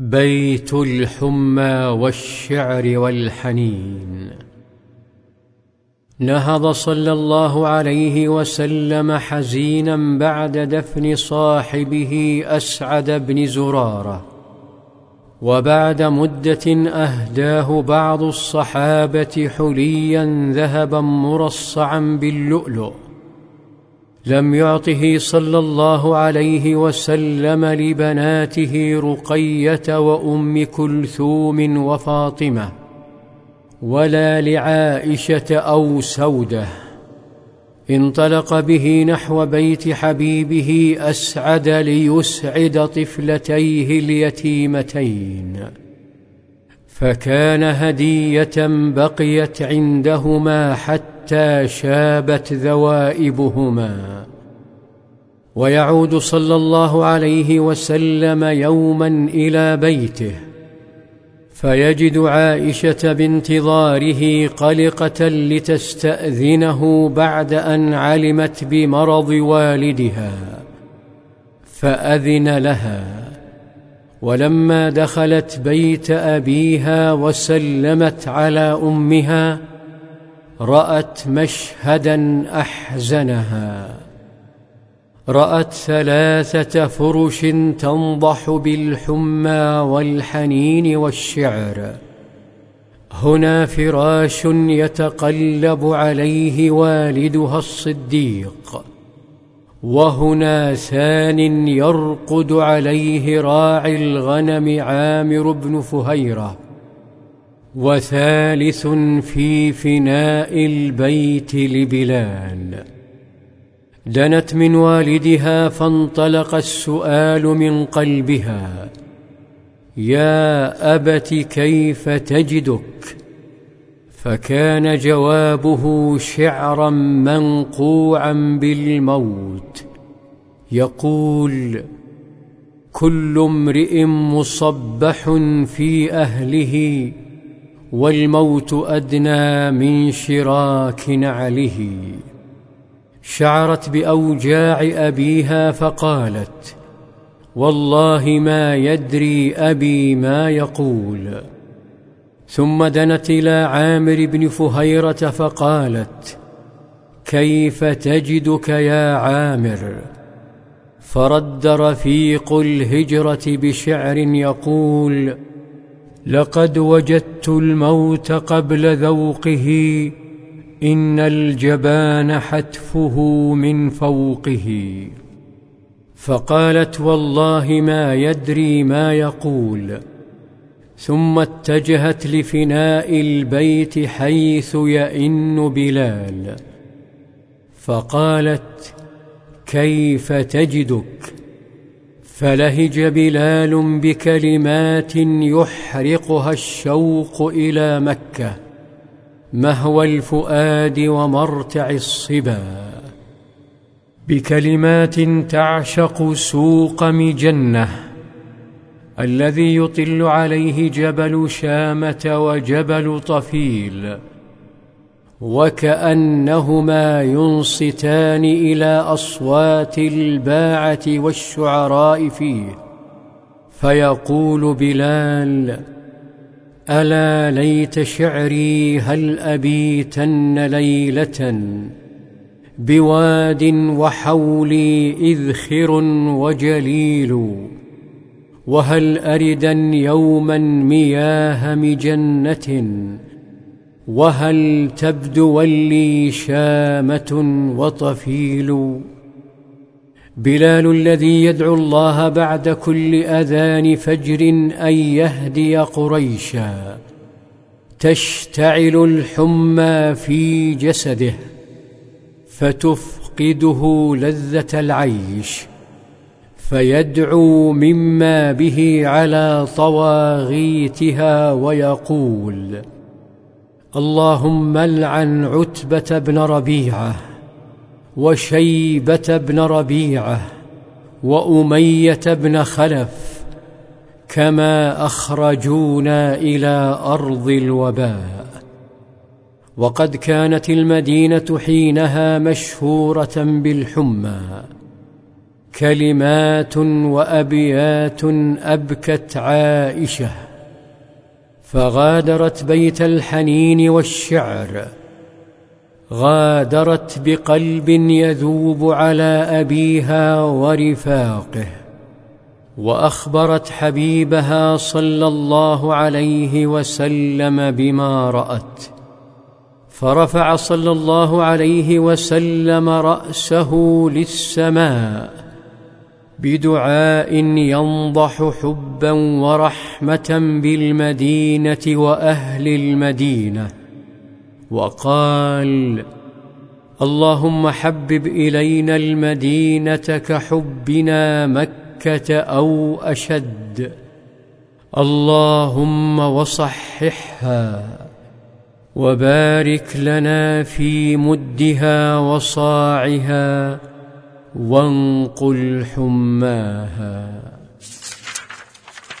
بيت الحمى والشعر والحنين. نهض صلى الله عليه وسلم حزينا بعد دفن صاحبه أسعد بن زرارة. وبعد مدة أهداه بعض الصحابة حليا ذهبا مرصعا باللؤلؤ. لم يعطه صلى الله عليه وسلم لبناته رقية وأم كلثوم وفاطمة ولا لعائشة أو سودة. انطلق به نحو بيت حبيبه أسعد ليسعد طفلتيه اليتيمتين. فكان هدية بقيت عندهما حتى شابت ذوائبهما. ويعود صلى الله عليه وسلم يوما إلى بيته فيجد عائشة بانتظاره قلقة لتستأذنه بعد أن علمت بمرض والدها فأذن لها. ولما دخلت بيت أبيها وسلمت على أمها رأت مشهدا أحزنها. رأت ثلاثة فرش تنضح بالحمى والحنين والشعر. هنا فراش يتقلب عليه والدها الصديق. وهنا ثان يرقد عليه راعي الغنم عامر بن فهيرة. وثالث في فناء البيت لبلال. دنت من والدها فانطلق السؤال من قلبها يا أبت كيف تجدك؟ فكان جوابه شعرا منقوعا بالموت. يقول كل امرئ مصبح في أهله والموت أدنى من شراك نعله. شعرت بأوجاع أبيها فقالت والله ما يدري أبي ما يقول. ثم دنت إلى عامر بن فهيرة فقالت كيف تجدك يا عامر؟ فرد رفيق الهجرة بشعر يقول لقد وجدت الموت قبل ذوقه إن الجبان حتفه من فوقه. فقالت والله ما يدري ما يقول. ثم اتجهت لفناء البيت حيث يئن بلال. فقالت كيف تجدك؟ فلهج بلال بكلمات يحرقها الشوق إلى مكة مهوى الفؤاد ومرتع الصبا. بكلمات تعشق سوق مجنة الذي يطل عليه جبل شامة وجبل طفيل. وكأنهما ينصتان إلى أصوات الباعة والشعراء فيه فيقول بلال ألا ليت شعري هل أبيتن ليلة بواد وحولي إذخر وجليل وهل اردا يوما مياه مجنة وهل تبدو لي شامة وطفيل؟ بلال الذي يدعو الله بعد كل أذان فجر أن يهدي قريشا. تشتعل الحمى في جسده فتفقده لذة العيش. فيدعو مما به على طواغيتها ويقول اللهم العن عتبة بن ربيعة وشيبة بن ربيعة وأمية بن خلف كما أخرجونا إلى أرض الوباء. وقد كانت المدينة حينها مشهورة بالحمى. كلمات وأبيات أبكت عائشة. فغادرت بيت الحنين والشعر. غادرت بقلب يذوب على أبيها ورفاقه. وأخبرت حبيبها صلى الله عليه وسلم بما رأت. فرفع صلى الله عليه وسلم رأسه للسماء. بدعاء ينضح حبا ورحمه بالمدينة واهل المدينة وقال اللهم حبب الينا المدينة كحبنا مكه أو اشد اللهم وصححها وبارك لنا في مدها وصاعها وانقل حماها.